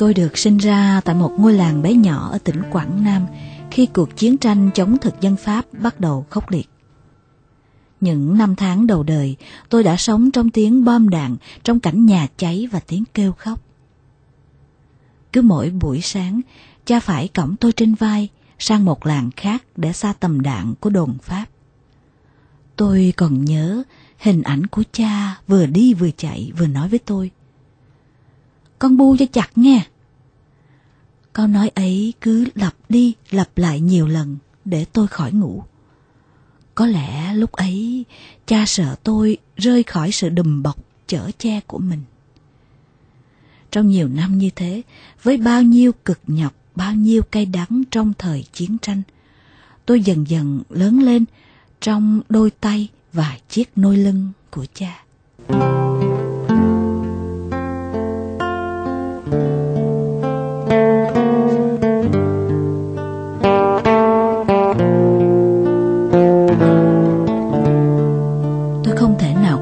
Tôi được sinh ra tại một ngôi làng bé nhỏ ở tỉnh Quảng Nam khi cuộc chiến tranh chống thực dân Pháp bắt đầu khốc liệt. Những năm tháng đầu đời, tôi đã sống trong tiếng bom đạn, trong cảnh nhà cháy và tiếng kêu khóc. Cứ mỗi buổi sáng, cha phải cõng tôi trên vai sang một làng khác để xa tầm đạn của đồn Pháp. Tôi còn nhớ hình ảnh của cha vừa đi vừa chạy vừa nói với tôi. Con bu cho chặt nghe. Câu nói ấy cứ lặp đi lặp lại nhiều lần để tôi khỏi ngủ. Có lẽ lúc ấy cha sợ tôi rơi khỏi sự đùm bọc chở che của mình. Trong nhiều năm như thế, với bao nhiêu cực nhọc, bao nhiêu cay đắng trong thời chiến tranh, tôi dần dần lớn lên trong đôi tay và chiếc nôi lưng của cha.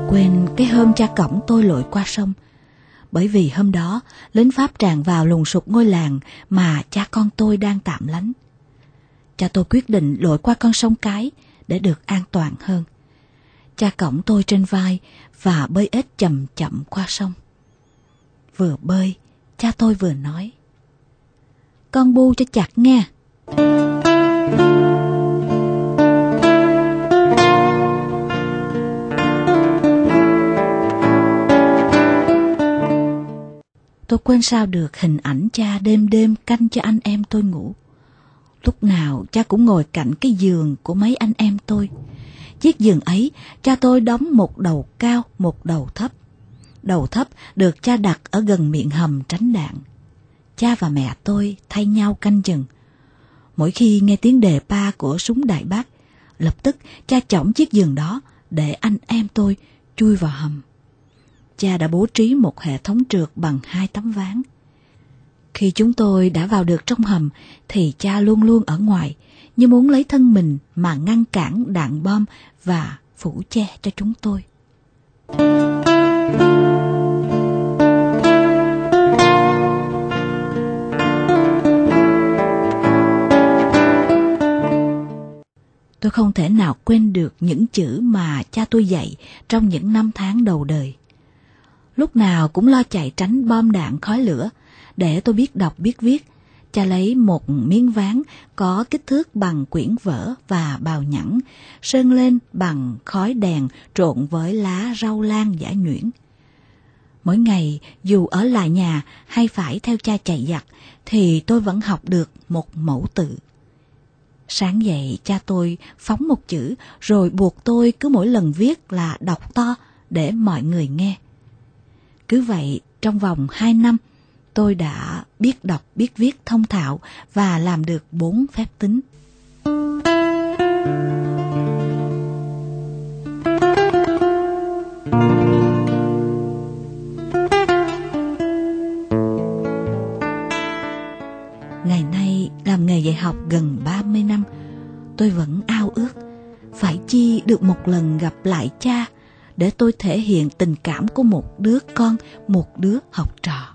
Quên cái hôm cha cổng tôi lội qua sông. Bởi vì hôm đó, lính Pháp tràn vào lùng sụp ngôi làng mà cha con tôi đang tạm lánh. Cha tôi quyết định lội qua con sông cái để được an toàn hơn. Cha cổng tôi trên vai và bơi ếch chậm chậm qua sông. Vừa bơi, cha tôi vừa nói. Con bu cho chặt nghe. Tôi quên sao được hình ảnh cha đêm đêm canh cho anh em tôi ngủ. Lúc nào cha cũng ngồi cạnh cái giường của mấy anh em tôi. Chiếc giường ấy, cha tôi đóng một đầu cao, một đầu thấp. Đầu thấp được cha đặt ở gần miệng hầm tránh đạn. Cha và mẹ tôi thay nhau canh chừng. Mỗi khi nghe tiếng đề pa của súng đại bác, lập tức cha chỏng chiếc giường đó để anh em tôi chui vào hầm cha đã bố trí một hệ thống trượt bằng hai tấm ván. Khi chúng tôi đã vào được trong hầm, thì cha luôn luôn ở ngoài, như muốn lấy thân mình mà ngăn cản đạn bom và phủ che cho chúng tôi. Tôi không thể nào quên được những chữ mà cha tôi dạy trong những năm tháng đầu đời lúc nào cũng lo chạy tránh bom đạn khói lửa. Để tôi biết đọc biết viết, cha lấy một miếng ván có kích thước bằng quyển vở và bào nhẵn, sơn lên bằng khói đèn trộn với lá rau lan giả nhuyễn. Mỗi ngày, dù ở lại nhà hay phải theo cha chạy giặt, thì tôi vẫn học được một mẫu tự. Sáng dậy cha tôi phóng một chữ rồi buộc tôi cứ mỗi lần viết là đọc to để mọi người nghe. Cứ vậy, trong vòng 2 năm, tôi đã biết đọc, biết viết thông thạo và làm được bốn phép tính. Ngày nay làm nghề dạy học gần 30 năm, tôi vẫn ao ước phải chi được một lần gặp lại cha để tôi thể hiện tình cảm của một đứa con, một đứa học trò.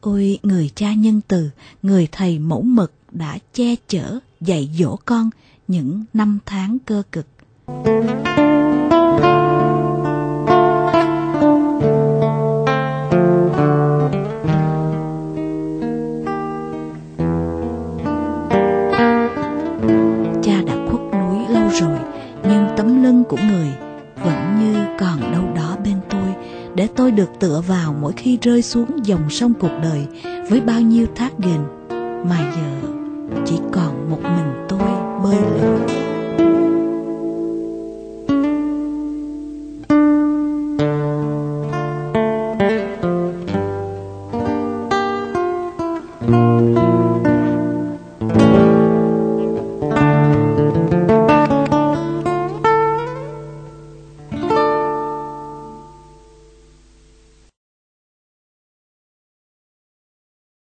Ôi người cha nhân từ, người thầy mẫu mực đã che chở, dạy dỗ con những năm tháng cơ cực. Cha đã khuất núi lâu rồi, nhưng tấm lưng của người như còn đâu đó bên tôi, để tôi được tựa vào mỗi khi rơi xuống dòng sông cuộc đời với bao nhiêu thác ghềnh mà giờ chỉ còn một mình tôi bơi lội.